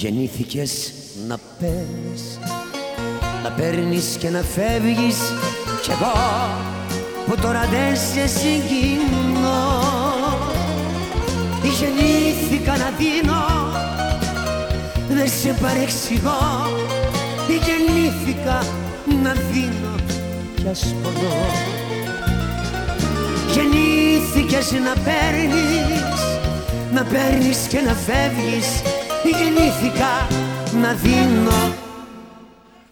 Γεννήθηκες να παίρνεις Να παίρνεις και να φεύγεις. Κι εγώ που τώρα δεν σε συγκινώ Γεννήθηκα να δίνω. Δεν σε παρεξηγώ Γεννήθηκα να δίνω. Κι ας πονώ. Γεννήθηκες να παίρνεις Να παίρνεις και να φεύγεις γεννήθηκα να δίνω